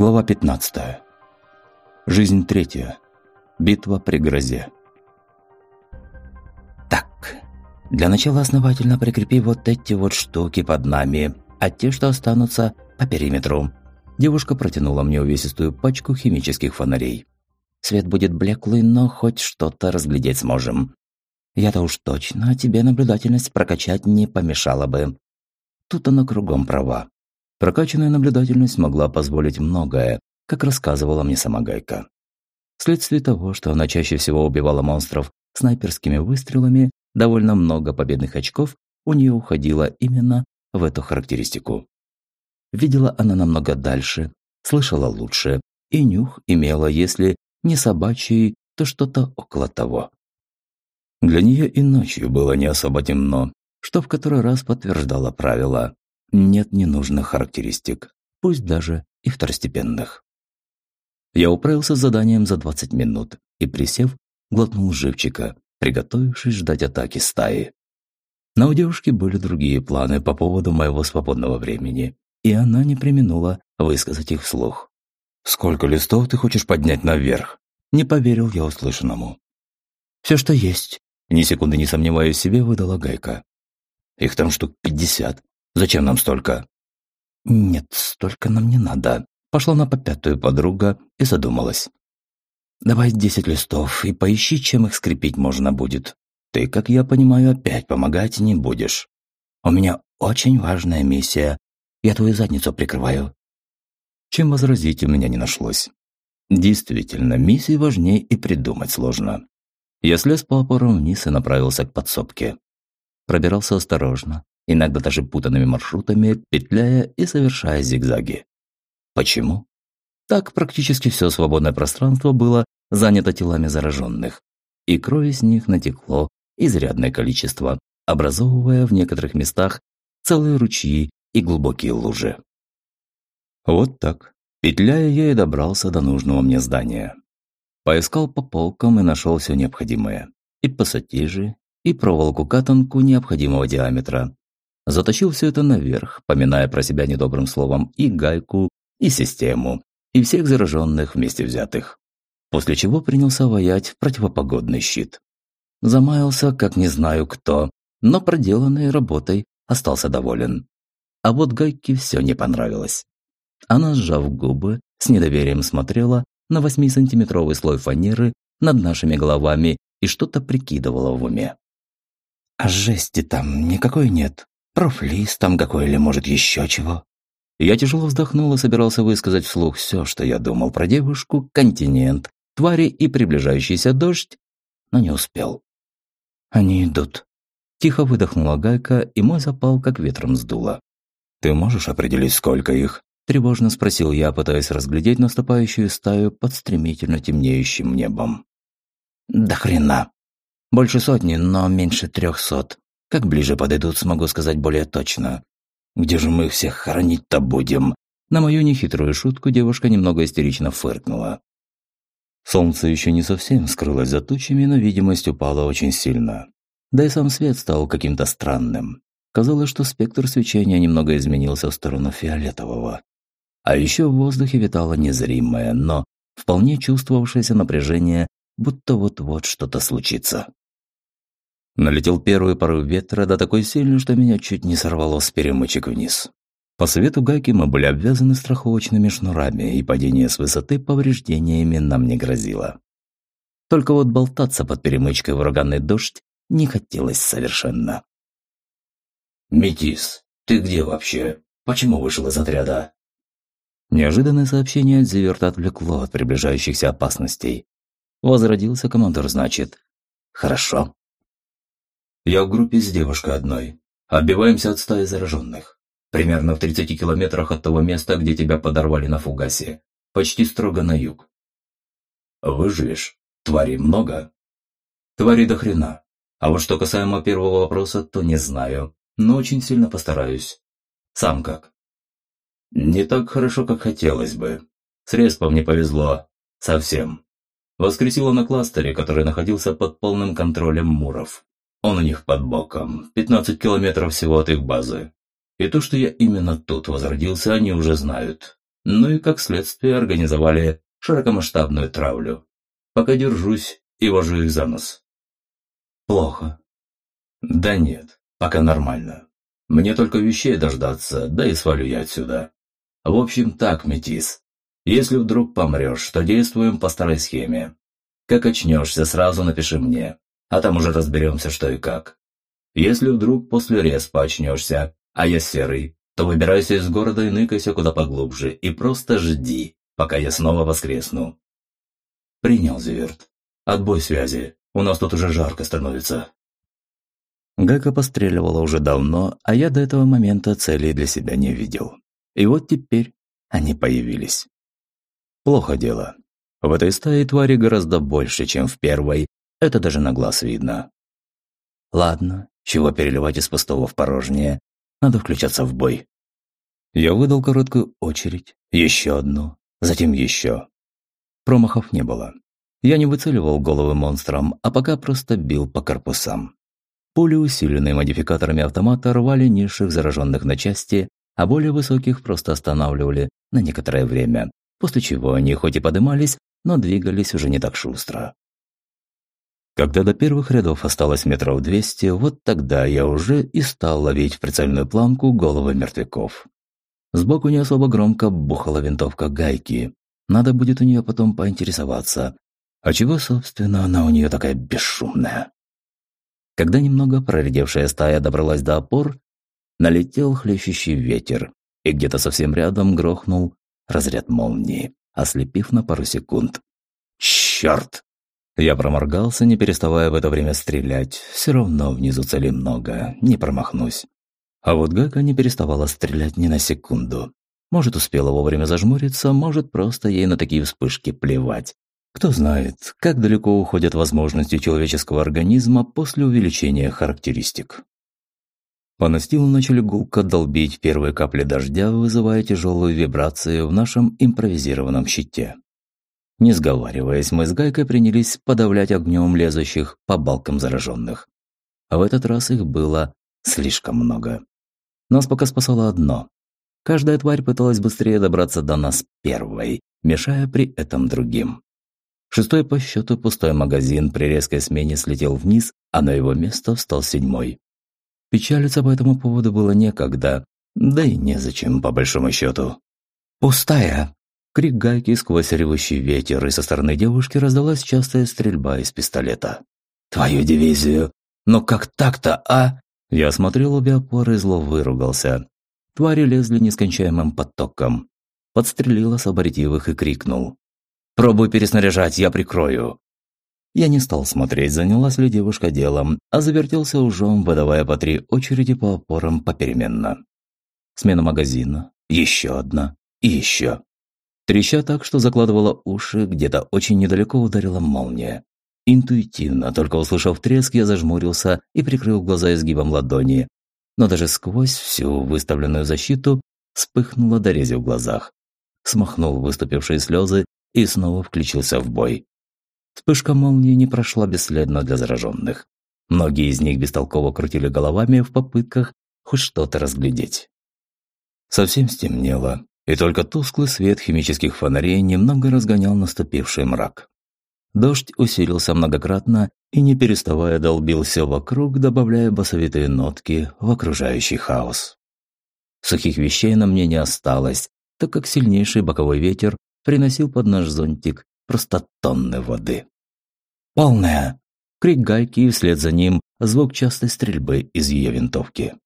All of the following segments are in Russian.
Глава 15. Жизнь третья. Битва при грозе. Так, для начала основательно прикрепи вот эти вот штуки под нами, а те, что останутся, по периметру. Девушка протянула мне увесистую пачку химических фонарей. Свет будет блеклый, но хоть что-то разглядеть сможем. Я-то уж точно, а тебе наблюдательность прокачать не помешало бы. Тут она кругом права. Прокачанная наблюдательность могла позволить многое, как рассказывала мне сама Гайка. Вследствие того, что она чаще всего убивала монстров снайперскими выстрелами, довольно много победных очков у нее уходило именно в эту характеристику. Видела она намного дальше, слышала лучше, и нюх имела, если не собачий, то что-то около того. Для нее и ночью было не особо темно, что в который раз подтверждало правило нет ненужных характеристик, пусть даже и второстепенных. Я управился с заданием за 20 минут и, присев, глотнул живчика, приготовившись ждать атаки стаи. Но у девушки были другие планы по поводу моего свободного времени, и она не применула высказать их вслух. «Сколько листов ты хочешь поднять наверх?» Не поверил я услышанному. «Все, что есть», – ни секунды не сомневаясь в себе, выдала Гайка. «Их там штук пятьдесят. Зачем нам столько?» «Нет, столько нам не надо». Пошла на попятую подруга и задумалась. «Давай десять листов и поищи, чем их скрепить можно будет. Ты, как я понимаю, опять помогать не будешь. У меня очень важная миссия. Я твою задницу прикрываю». Чем возразить у меня не нашлось. Действительно, миссии важнее и придумать сложно. Я слез по опорам вниз и направился к подсобке. Пробирался осторожно, иногда даже путанными маршрутами, петляя и совершая зигзаги. Почему? Так практически все свободное пространство было занято телами зараженных, и крови с них натекло изрядное количество, образовывая в некоторых местах целые ручьи и глубокие лужи. Вот так, петляя, я и добрался до нужного мне здания. Поискал по полкам и нашел все необходимое. И пассатижи, и проволоку-катанку необходимого диаметра, Затащил все это наверх, поминая про себя недобрым словом и гайку, и систему, и всех зараженных вместе взятых. После чего принялся воять противопогодный щит. Замаялся, как не знаю кто, но проделанной работой остался доволен. А вот гайке все не понравилось. Она, сжав губы, с недоверием смотрела на восьмисантиметровый слой фанеры над нашими головами и что-то прикидывала в уме. «А жести там никакой нет», Профлиз там какой или, может, еще чего?» Я тяжело вздохнул и собирался высказать вслух все, что я думал про девушку, континент, твари и приближающийся дождь, но не успел. «Они идут». Тихо выдохнула Гайка, и мой запал как ветром сдуло. «Ты можешь определить, сколько их?» Тревожно спросил я, пытаясь разглядеть наступающую стаю под стремительно темнеющим небом. «Да хрена. Больше сотни, но меньше трехсот. Как ближе подойдут, смогу сказать более точно. Где же мы всех хоронить-то будем? На мою нехитрую шутку девушка немного истерично фыркнула. Солнце еще не совсем скрылось за тучами, но видимость упала очень сильно. Да и сам свет стал каким-то странным. Казалось, что спектр свечения немного изменился в сторону фиолетового. А еще в воздухе витало незримое, но вполне чувствовавшееся напряжение, будто вот-вот что-то случится. Налетел первый порыв ветра, да такой сильный, что меня чуть не сорвало с перемычек вниз. По совету гайки мы были обвязаны страховочными шнурами, и падение с высоты повреждениями нам не грозило. Только вот болтаться под перемычкой в ураганный дождь не хотелось совершенно. «Метис, ты где вообще? Почему вышел из отряда?» Неожиданное сообщение от Зиверта отвлекло от приближающихся опасностей. Возродился командор, значит. «Хорошо, я в группе с девушкой одной. Отбиваемся от стаи зараженных. Примерно в 30 километрах от того места, где тебя подорвали на фугасе. Почти строго на юг. Выживешь? Тварей много? Тварей до хрена. А вот что касаемо первого вопроса, то не знаю. Но очень сильно постараюсь. Сам как? Не так хорошо, как хотелось бы. С респом не повезло. Совсем. Воскресило на кластере, который находился под полным контролем муров. Он у них под боком, 15 километров всего от их базы. И то, что я именно тут возродился, они уже знают. ну и как следствие организовали широкомасштабную травлю. Пока держусь и вожу их за нос. Плохо. Да нет, пока нормально. Мне только вещей дождаться, да и свалю я отсюда. В общем так, Метис. Если вдруг помрешь, то действуем по старой схеме. Как очнешься, сразу напиши мне, а там уже разберемся, что и как. Если вдруг после респа очнешься, а я серый, то выбирайся из города и ныкайся куда поглубже, и просто жди, пока я снова воскресну. Принял Зиверт. Отбой связи, у нас тут уже жарко становится. Гека постреливала уже давно, а я до этого момента целей для себя не видел. И вот теперь они появились. Плохо дело. В этой стае твари гораздо больше, чем в первой, это даже на глаз видно. Ладно, чего переливать из пустого в порожнее, надо включаться в бой. Я выдал короткую очередь, еще одну, затем еще. Промахов не было. Я не выцеливал головы монстрам, а пока просто бил по корпусам. Пули, усиленные модификаторами автомата, рвали низших зараженных на части, а более высоких просто останавливали на некоторое время, после чего они хоть и подымались, но двигались уже не так шустро. Когда до первых рядов осталось метров двести, вот тогда я уже и стал ловить в прицельную планку головы мертвяков. Сбоку не особо громко бухала винтовка гайки. Надо будет у нее потом поинтересоваться. А чего, собственно, она у нее такая бесшумная? Когда немного проредевшая стая добралась до опор, налетел хлещущий ветер, и где-то совсем рядом грохнул разряд молнии, ослепив на пару секунд. «Черт!» Я проморгался, не переставая в это время стрелять. Все равно внизу цели много, не промахнусь. А вот Гака не переставала стрелять ни на секунду. Может, успела вовремя зажмуриться, может, просто ей на такие вспышки плевать. Кто знает, как далеко уходят возможности человеческого организма после увеличения характеристик. По настилу начали гулко долбить первые капли дождя, вызывая тяжелую вибрацию в нашем импровизированном щите. Не сговариваясь, мы с Гайкой принялись подавлять огнем лезущих по балкам зараженных. А в этот раз их было слишком много. Нас пока спасало одно. Каждая тварь пыталась быстрее добраться до нас первой, мешая при этом другим. Шестой по счету пустой магазин при резкой смене слетел вниз, а на его место встал седьмой. Печалиться по этому поводу было некогда, да и незачем, по большому счету. «Пустая!» Крик гайки сквозь ревущий ветер, и со стороны девушки раздалась частая стрельба из пистолета. «Твою дивизию! Ну как так-то, а?» Я осмотрел обе опоры и зло выругался. Твари лезли нескончаемым потоком. Подстрелил освободить и крикнул. «Пробуй переснаряжать, я прикрою!» Я не стал смотреть, занялась ли девушка делом, а завертелся ужом, выдавая по три очереди по опорам попеременно. Смена магазина, еще одна и еще. Треща так, что закладывала уши, где-то очень недалеко ударила молния. Интуитивно, только услышав треск, я зажмурился и прикрыл глаза изгибом ладони. Но даже сквозь всю выставленную защиту вспыхнуло дорези в глазах. Смахнул выступившие слезы и снова включился в бой. Вспышка молнии не прошла бесследно для зараженных. Многие из них бестолково крутили головами в попытках хоть что-то разглядеть. Совсем стемнело, и только тусклый свет химических фонарей немного разгонял наступивший мрак. Дождь усилился многократно и, не переставая, долбил все вокруг, добавляя басовитые нотки в окружающий хаос. Сухих вещей на мне не осталось, так как сильнейший боковой ветер приносил под наш зонтик просто тонны воды. «Полная!» – крик гайки и вслед за ним звук частой стрельбы из ее винтовки.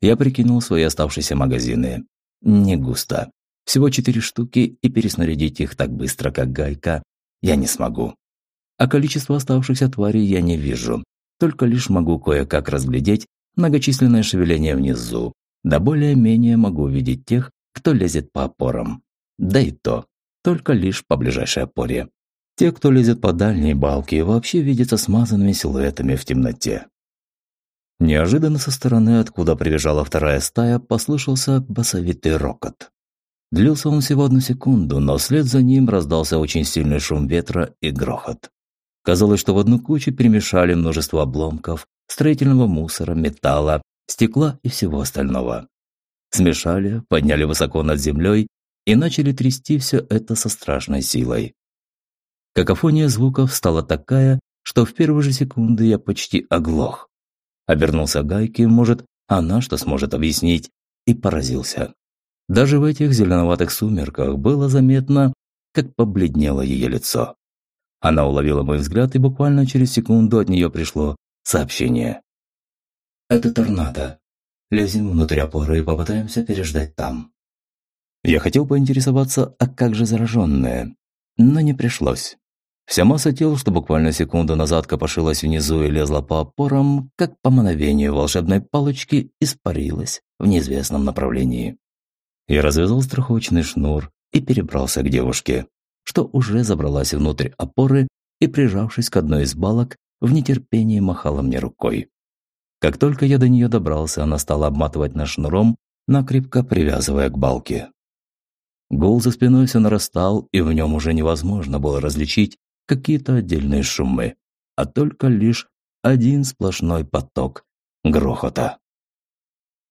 Я прикинул свои оставшиеся магазины. Не густо. Всего четыре штуки, и переснарядить их так быстро, как гайка, я не смогу. А количество оставшихся тварей я не вижу. Только лишь могу кое-как разглядеть многочисленное шевеление внизу. Да более-менее могу видеть тех, кто лезет по опорам. Да и то, только лишь по ближайшей опоре. Те, кто лезет по дальней балке, вообще видятся смазанными силуэтами в темноте. Неожиданно со стороны, откуда прибежала вторая стая, послышался басовитый рокот. Длился он всего одну секунду, но вслед за ним раздался очень сильный шум ветра и грохот. Казалось, что в одну кучу перемешали множество обломков, строительного мусора, металла, стекла и всего остального. Смешали, подняли высоко над землей и начали трясти все это со страшной силой. Какофония звуков стала такая, что в первые же секунды я почти оглох. Обернулся Гайки, может, она что сможет объяснить, и поразился. Даже в этих зеленоватых сумерках было заметно, как побледнело ее лицо. Она уловила мой взгляд, и буквально через секунду от нее пришло сообщение. «Это торнадо. Лезем внутрь опоры и попытаемся переждать там». Я хотел поинтересоваться, а как же зараженные? Но не пришлось. Вся масса тел, что буквально секунду назад копошилась внизу и лезла по опорам, как по мановению волшебной палочки, испарилась в неизвестном направлении. Я развязал страховочный шнур и перебрался к девушке, что уже забралась внутрь опоры и, прижавшись к одной из балок, в нетерпении махала мне рукой. Как только я до нее добрался, она стала обматывать нас шнуром, накрепко привязывая к балке. Гул за спиной все нарастал, и в нем уже невозможно было различить какие-то отдельные шумы, а только лишь один сплошной поток грохота.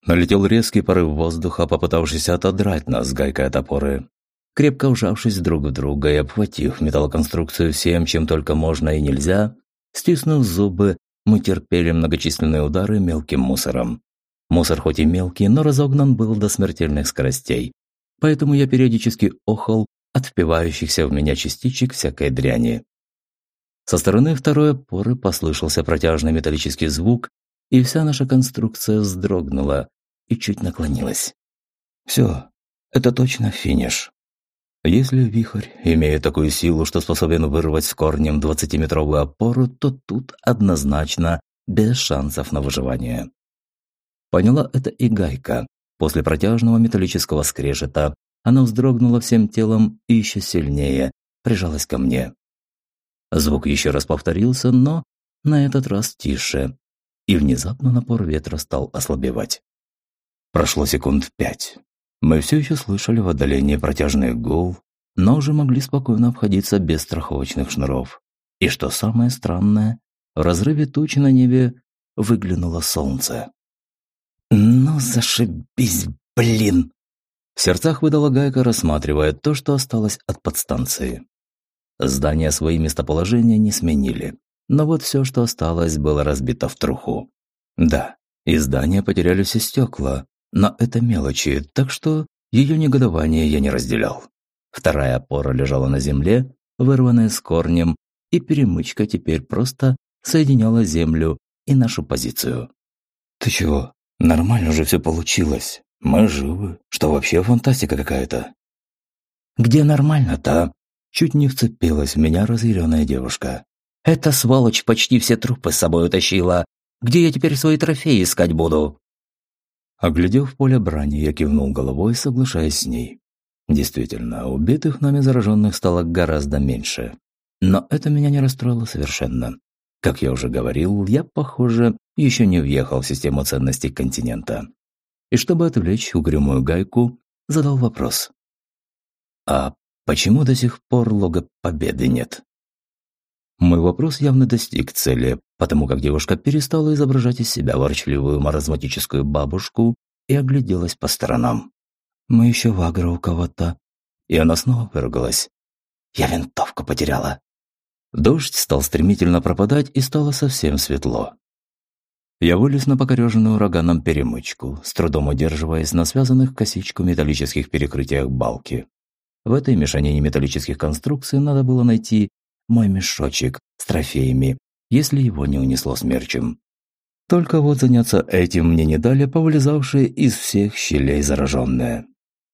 Налетел резкий порыв воздуха, попытавшись отодрать нас с гайкой от опоры. Крепко ужавшись друг в друга и обхватив металлоконструкцию всем, чем только можно и нельзя, стиснув зубы, мы терпели многочисленные удары мелким мусором. Мусор хоть и мелкий, но разогнан был до смертельных скоростей, поэтому я периодически охал от впивающихся в меня частичек всякой дряни. Со стороны второй опоры послышался протяжный металлический звук, и вся наша конструкция вздрогнула и чуть наклонилась. Все, это точно финиш. Если вихрь имеет такую силу, что способен вырвать с корнем 20-метровую опору, то тут однозначно без шансов на выживание. Поняла это и Гайка, После протяжного металлического скрежета она вздрогнула всем телом и еще сильнее прижалась ко мне. Звук еще раз повторился, но на этот раз тише, и внезапно напор ветра стал ослабевать. Прошло секунд пять. Мы все еще слышали в отдалении протяжный гул, но уже могли спокойно обходиться без страховочных шнуров. И что самое странное, в разрыве тучи на небе выглянуло солнце. «Ну, зашибись, блин!» В сердцах выдала Гайка, рассматривая то, что осталось от подстанции. Здания свои местоположения не сменили, но вот все, что осталось, было разбито в труху. Да, и здания потеряли все стекла, но это мелочи, так что ее негодование я не разделял. Вторая опора лежала на земле, вырванная с корнем, и перемычка теперь просто соединяла землю и нашу позицию. «Ты чего?» Нормально же все получилось. Мы живы. Что вообще фантастика какая-то. Где нормально-то? Чуть не вцепилась в меня разъяренная девушка. Эта сволочь почти все трупы с собой утащила. Где я теперь свои трофеи искать буду? Оглядев поле брани, я кивнул головой, соглашаясь с ней. Действительно, убитых нами зараженных стало гораздо меньше. Но это меня не расстроило совершенно. Как я уже говорил, я, похоже, еще не въехал в систему ценностей континента. И чтобы отвлечь угрюмую гайку, задал вопрос. «А почему до сих пор лога победы нет?» Мой вопрос явно достиг цели, потому как девушка перестала изображать из себя ворчливую маразматическую бабушку и огляделась по сторонам. «Мы еще в агро у кого-то». И она снова выругалась. «Я винтовку потеряла». Дождь стал стремительно пропадать и стало совсем светло. Я вылез на покореженную ураганом перемычку, с трудом удерживаясь на связанных косичку металлических перекрытиях балки. В этой мешанине металлических конструкций надо было найти мой мешочек с трофеями, если его не унесло смерчем. Только вот заняться этим мне не дали повылезавшие из всех щелей зараженные.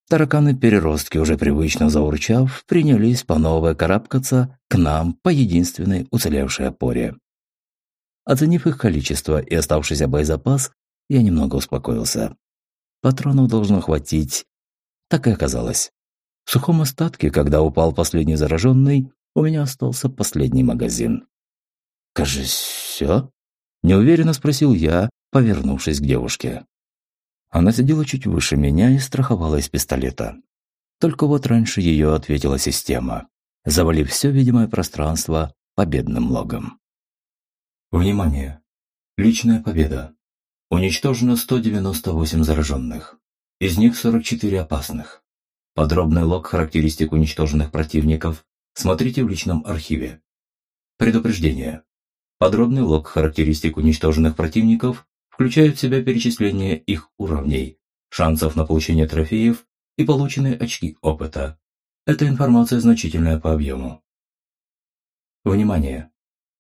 Тараканы-переростки, уже привычно заурчав, принялись по новой карабкаться к нам по единственной уцелевшей опоре. Оценив их количество и оставшийся боезапас, я немного успокоился. Патронов должно хватить. Так и оказалось. В сухом остатке, когда упал последний зараженный, у меня остался последний магазин. «Кажись, все?» – неуверенно спросил я, повернувшись к девушке. Она сидела чуть выше меня и страховала из пистолета. Только вот раньше ее ответила система, завалив все видимое пространство победным логом. Внимание! Личная победа. Уничтожено 198 зараженных. Из них 44 опасных. Подробный лог характеристик уничтоженных противников смотрите в личном архиве. Предупреждение. Подробный лог характеристик уничтоженных противников включает в себя перечисление их уровней, шансов на получение трофеев и полученные очки опыта. Эта информация значительная по объему. Внимание!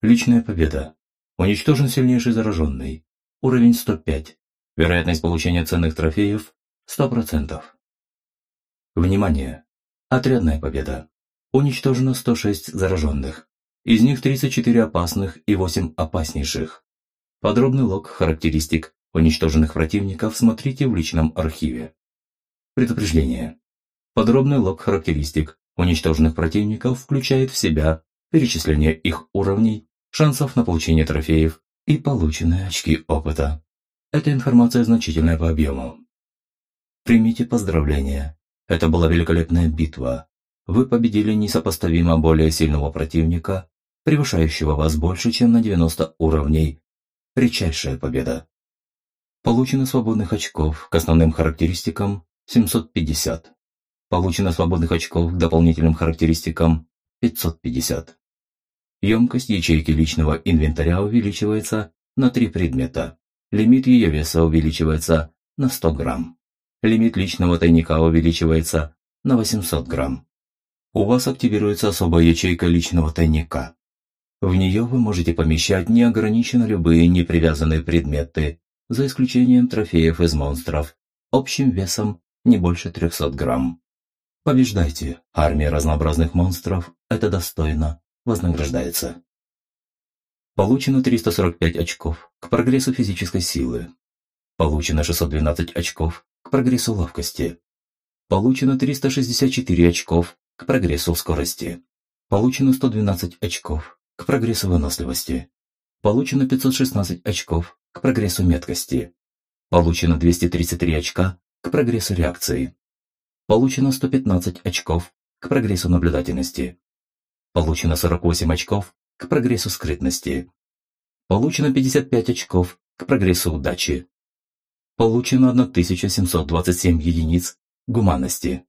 Личная победа. Уничтожен сильнейший зараженный. Уровень 105. Вероятность получения ценных трофеев 100%. Внимание! Отрядная победа. Уничтожено 106 зараженных. Из них 34 опасных и 8 опаснейших. Подробный лог характеристик уничтоженных противников смотрите в личном архиве. Предупреждение. Подробный лог характеристик уничтоженных противников включает в себя перечисление их уровней, шансов на получение трофеев и полученные очки опыта. Эта информация значительная по объему. Примите поздравления. Это была великолепная битва. Вы победили несопоставимо более сильного противника, превышающего вас больше, чем на 90 уровней. Редчайшая победа. Получено свободных очков к основным характеристикам 750. Получено свободных очков к дополнительным характеристикам 550. Емкость ячейки личного инвентаря увеличивается на 3 предмета. Лимит ее веса увеличивается на 100 грамм. Лимит личного тайника увеличивается на 800 грамм. У вас активируется особая ячейка личного тайника. В нее вы можете помещать неограниченно любые непривязанные предметы, за исключением трофеев из монстров, общим весом не больше 300 грамм. Побеждайте, армия разнообразных монстров – это достойно вознаграждается. Получено 345 очков к прогрессу физической силы. Получено 612 очков к прогрессу ловкости. Получено 364 очков к прогрессу скорости. Получено 112 очков к прогрессу выносливости. Получено 516 очков к прогрессу меткости. Получено 233 очка к прогрессу реакции. Получено 115 очков к прогрессу наблюдательности. Получено 48 очков к прогрессу скрытности. Получено 55 очков к прогрессу удачи. Получено 1727 единиц гуманности.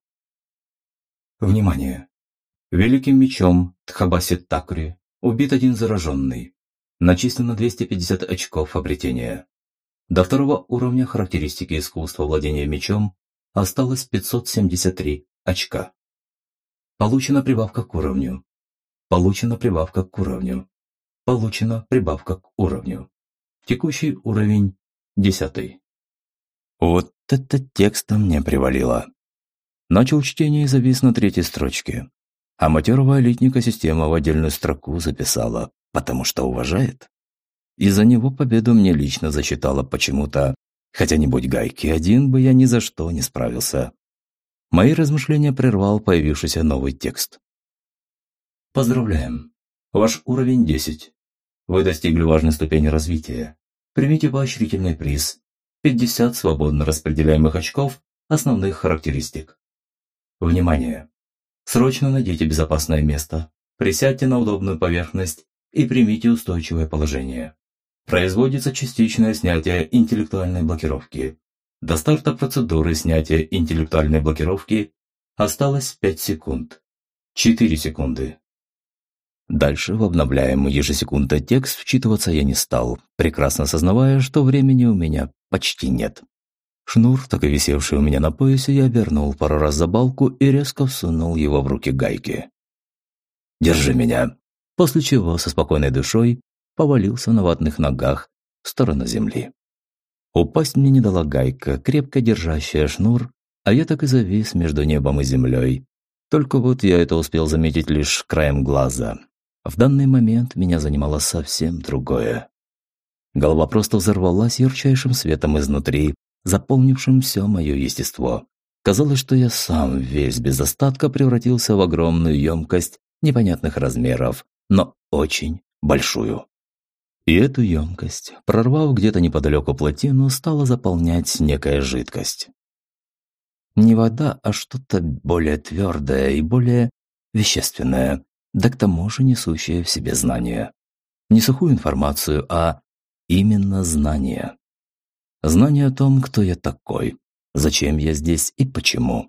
Внимание! Великим мечом Тхабаси Такри убит один зараженный. Начислено 250 очков обретения. До второго уровня характеристики искусства владения мечом осталось 573 очка. Получена прибавка к уровню. Получена прибавка к уровню. Получена прибавка к уровню. Текущий уровень десятый. Вот это текстом мне привалило. Начал чтение и завис на третьей строчке. А матерого элитника система в отдельную строку записала, потому что уважает. Из-за него победу мне лично засчитала почему-то, хотя не будь гайки, один бы я ни за что не справился. Мои размышления прервал появившийся новый текст. Поздравляем! Ваш уровень 10. Вы достигли важной ступени развития. Примите поощрительный приз. 50 свободно распределяемых очков основных характеристик. Внимание! Срочно найдите безопасное место, присядьте на удобную поверхность и примите устойчивое положение. Производится частичное снятие интеллектуальной блокировки. До старта процедуры снятия интеллектуальной блокировки осталось 5 секунд. 4 секунды. Дальше в обновляемый ежесекундно текст вчитываться я не стал, прекрасно осознавая, что времени у меня почти нет. Шнур, так и висевший у меня на поясе, я обернул пару раз за балку и резко всунул его в руки гайки. «Держи меня!» После чего со спокойной душой повалился на ватных ногах в сторону земли. Упасть мне не дала гайка, крепко держащая шнур, а я так и завис между небом и землей. Только вот я это успел заметить лишь краем глаза, в данный момент меня занимало совсем другое. Голова просто взорвалась ярчайшим светом изнутри, заполнившим все мое естество. Казалось, что я сам весь без остатка превратился в огромную емкость непонятных размеров, но очень большую. И эту емкость, прорвав где-то неподалеку плотину, стала заполнять некая жидкость. Не вода, а что-то более твердое и более вещественное, да к тому же несущее в себе знания. Не сухую информацию, а именно знания. Знания о том, кто я такой, зачем я здесь и почему.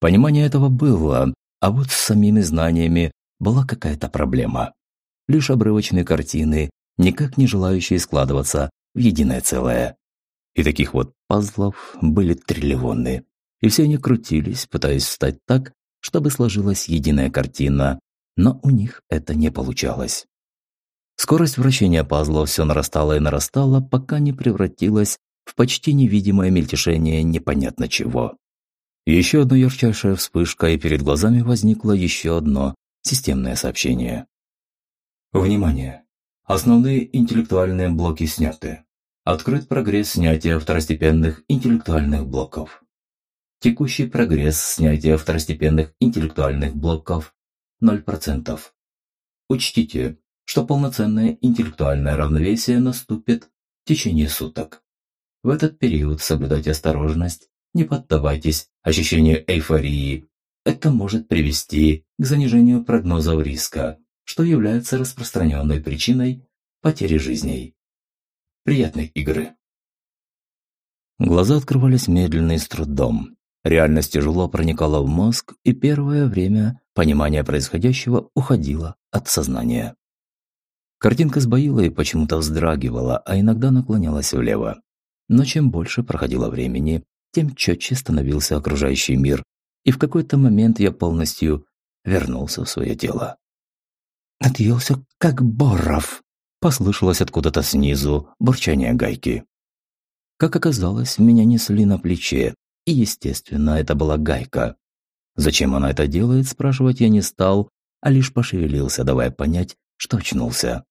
Понимание этого было, а вот с самими знаниями была какая-то проблема. Лишь обрывочные картины, никак не желающие складываться в единое целое. И таких вот пазлов были триллионы. И все они крутились, пытаясь встать так, чтобы сложилась единая картина, но у них это не получалось. Скорость вращения пазла все нарастала и нарастала, пока не превратилась в почти невидимое мельтешение непонятно чего. Еще одна ярчайшая вспышка, и перед глазами возникло еще одно системное сообщение. Внимание! Основные интеллектуальные блоки сняты. Открыт прогресс снятия второстепенных интеллектуальных блоков. Текущий прогресс снятия второстепенных интеллектуальных блоков 0%. Учтите, что полноценное интеллектуальное равновесие наступит в течение суток. В этот период соблюдайте осторожность, не поддавайтесь ощущению эйфории. Это может привести к занижению прогнозов риска, что является распространенной причиной потери жизней. Приятной игры. Глаза открывались медленно и с трудом. Реальность тяжело проникала в мозг, и первое время понимание происходящего уходило от сознания. Картинка сбоила и почему-то вздрагивала, а иногда наклонялась влево. Но чем больше проходило времени, тем четче становился окружающий мир, и в какой-то момент я полностью вернулся в свое тело. «Отъелся, как боров!» – послышалось откуда-то снизу бурчание гайки. Как оказалось, меня несли на плече, и, естественно, это была гайка. Зачем она это делает, спрашивать я не стал, а лишь пошевелился, давая понять, что очнулся.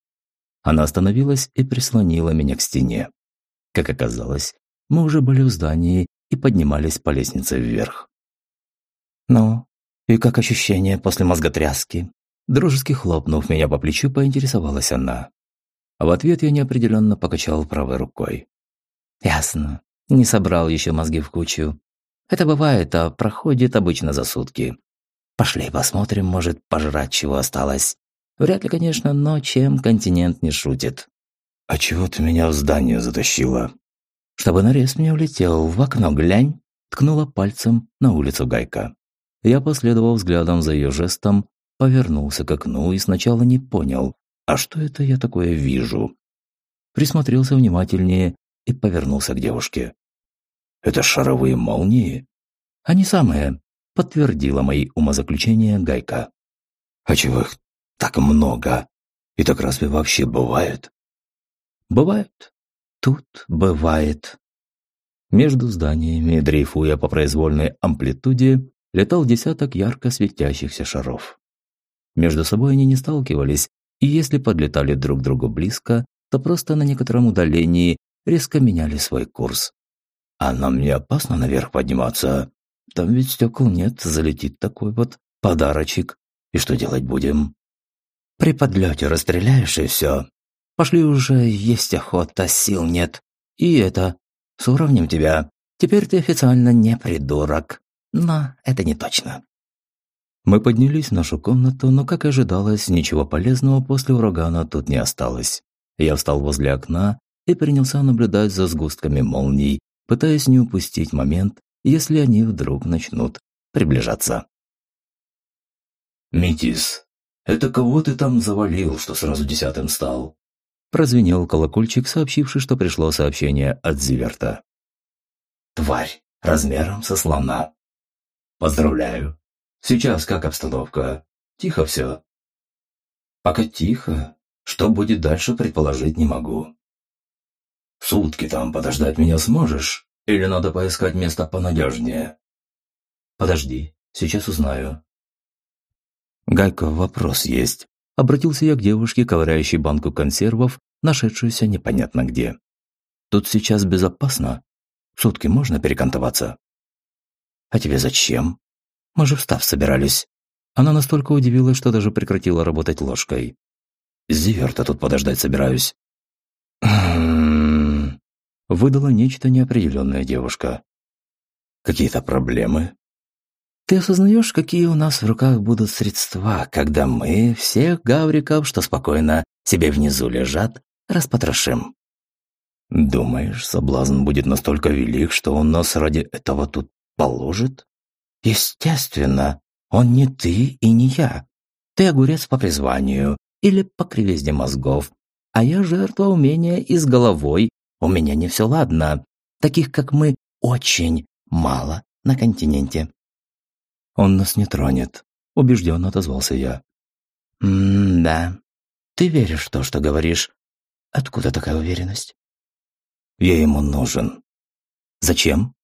Она остановилась и прислонила меня к стене. Как оказалось, мы уже были в здании и поднимались по лестнице вверх. «Ну, и как ощущение после мозготряски?» Дружески хлопнув меня по плечу, поинтересовалась она. В ответ я неопределенно покачал правой рукой. «Ясно. Не собрал еще мозги в кучу. Это бывает, а проходит обычно за сутки. Пошли посмотрим, может, пожрать чего осталось. Вряд ли, конечно, но чем континент не шутит. «А чего ты меня в здание затащила?» «Чтобы нарез мне улетел, в окно глянь!» Ткнула пальцем на улицу Гайка. Я последовал взглядом за ее жестом, повернулся к окну и сначала не понял, а что это я такое вижу? Присмотрелся внимательнее и повернулся к девушке. «Это шаровые молнии?» «Они самые», — подтвердила мои умозаключения Гайка. «А чего их так много. И так разве вообще бывает? Бывает. Тут бывает. Между зданиями, дрейфуя по произвольной амплитуде, летал десяток ярко светящихся шаров. Между собой они не сталкивались, и если подлетали друг к другу близко, то просто на некотором удалении резко меняли свой курс. А нам не опасно наверх подниматься? Там ведь стекол нет, залетит такой вот подарочек. И что делать будем? При подлете расстреляешь и все. Пошли уже, есть охота, сил нет. И это, с уровнем тебя. Теперь ты официально не придурок. Но это не точно. Мы поднялись в нашу комнату, но, как ожидалось, ничего полезного после урагана тут не осталось. Я встал возле окна и принялся наблюдать за сгустками молний, пытаясь не упустить момент, если они вдруг начнут приближаться. «Метис, «Это кого ты там завалил, что сразу десятым стал?» Прозвенел колокольчик, сообщивший, что пришло сообщение от Зиверта. «Тварь, размером со слона». «Поздравляю. Сейчас как обстановка? Тихо все?» «Пока тихо. Что будет дальше, предположить не могу». «Сутки там подождать меня сможешь? Или надо поискать место понадежнее?» «Подожди, сейчас узнаю», «Гайка, вопрос есть». Обратился я к девушке, ковыряющей банку консервов, нашедшуюся непонятно где. «Тут сейчас безопасно? Сутки можно перекантоваться?» «А тебе зачем? Мы же встав собирались». Она настолько удивилась, что даже прекратила работать ложкой. «Зиверта тут подождать собираюсь». Выдала нечто неопределенная девушка. «Какие-то проблемы?» Ты осознаешь, какие у нас в руках будут средства, когда мы всех гавриков, что спокойно себе внизу лежат, распотрошим? Думаешь, соблазн будет настолько велик, что он нас ради этого тут положит? Естественно, он не ты и не я. Ты огурец по призванию или по кривизне мозгов, а я жертва умения и с головой. У меня не все ладно. Таких, как мы, очень мало на континенте. Он нас не тронет, убежденно отозвался я. «М-да. Ты веришь в то, что говоришь. Откуда такая уверенность?» «Я ему нужен». «Зачем?»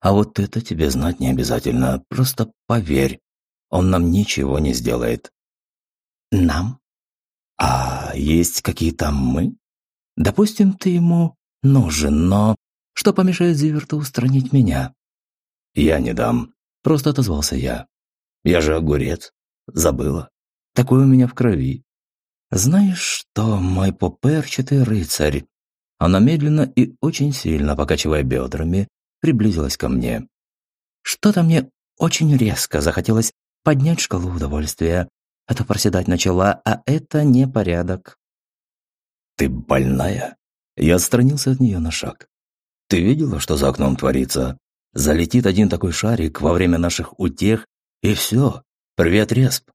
«А вот это тебе знать не обязательно. Просто поверь, он нам ничего не сделает». «Нам? А есть какие-то мы? Допустим, ты ему нужен, но что помешает Зиверту устранить меня?» «Я не дам», – просто отозвался я. «Я же огурец. Забыла. Такое у меня в крови. Знаешь что, мой пуперчатый рыцарь? Она медленно и очень сильно, покачивая бедрами, приблизилась ко мне. Что-то мне очень резко захотелось поднять шкалу удовольствия, а то проседать начала, а это не порядок. «Ты больная?» Я отстранился от нее на шаг. «Ты видела, что за окном творится? Залетит один такой шарик во время наших утех, и все, привет, респ.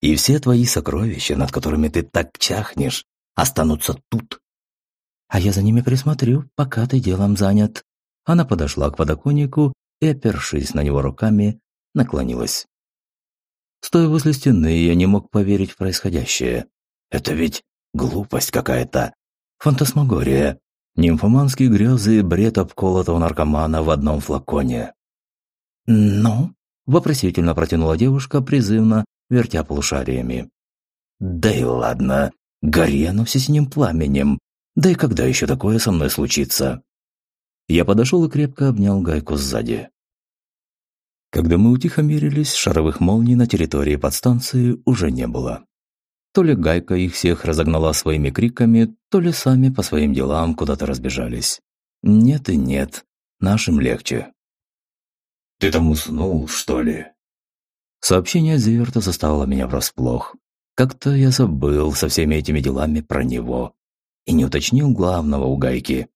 И все твои сокровища, над которыми ты так чахнешь, останутся тут. А я за ними присмотрю, пока ты делом занят. Она подошла к подоконнику и, опершись на него руками, наклонилась. Стоя возле стены, я не мог поверить в происходящее. Это ведь глупость какая-то. Фантасмагория. Нимфоманские грезы и бред обколотого наркомана в одном флаконе. «Ну?» – вопросительно протянула девушка, призывно вертя полушариями. «Да и ладно, гори оно все синим пламенем. Да и когда еще такое со мной случится?» Я подошел и крепко обнял Гайку сзади. Когда мы утихомирились, шаровых молний на территории подстанции уже не было. То ли Гайка их всех разогнала своими криками, то ли сами по своим делам куда-то разбежались. Нет и нет, нашим легче. «Ты там уснул, что ли?» Сообщение Зиверта заставило меня врасплох. Как-то я забыл со всеми этими делами про него и не уточнил главного у Гайки.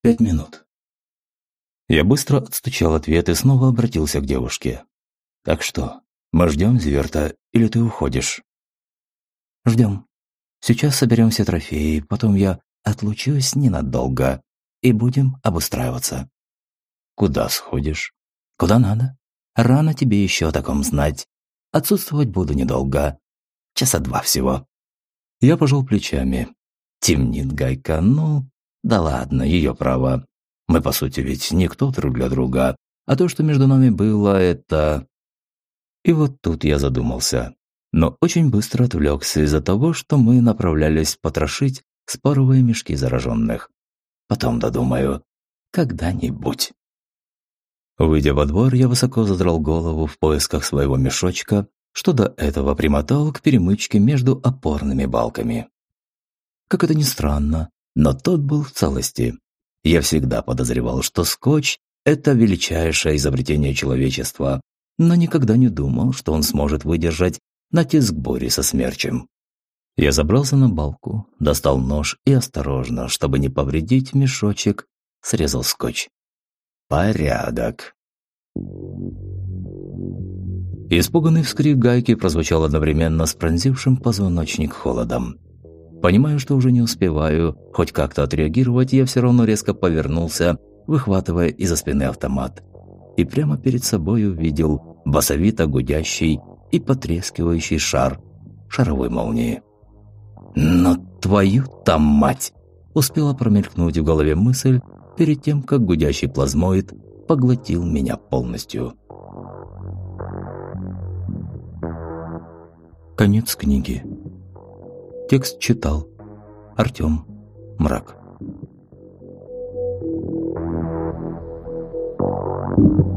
Пять минут. Я быстро отстучал ответ и снова обратился к девушке. «Так что, мы ждем Зиверта или ты уходишь?» «Ждем. Сейчас соберем все трофеи, потом я отлучусь ненадолго и будем обустраиваться». «Куда сходишь?» «Куда надо. Рано тебе еще о таком знать. Отсутствовать буду недолго. Часа два всего». Я пожал плечами. Темнит гайка, ну, да ладно, ее право. Мы, по сути, ведь никто друг для друга. А то, что между нами было, это... И вот тут я задумался. Но очень быстро отвлекся из-за того, что мы направлялись потрошить споровые мешки зараженных. Потом додумаю. Когда-нибудь. Выйдя во двор, я высоко задрал голову в поисках своего мешочка, что до этого примотал к перемычке между опорными балками. Как это ни странно, но тот был в целости. Я всегда подозревал, что скотч – это величайшее изобретение человечества, но никогда не думал, что он сможет выдержать натиск бури со смерчем. Я забрался на балку, достал нож и осторожно, чтобы не повредить мешочек, срезал скотч. Порядок. Испуганный вскрик гайки прозвучал одновременно с пронзившим позвоночник холодом. Понимая, что уже не успеваю хоть как-то отреагировать, я все равно резко повернулся, выхватывая из-за спины автомат. И прямо перед собой увидел басовито гудящий и потрескивающий шар шаровой молнии. «Но твою-то мать!» – успела промелькнуть в голове мысль перед тем, как гудящий плазмоид поглотил меня полностью. Конец книги. Текст читал Артём Мрак. Thank you.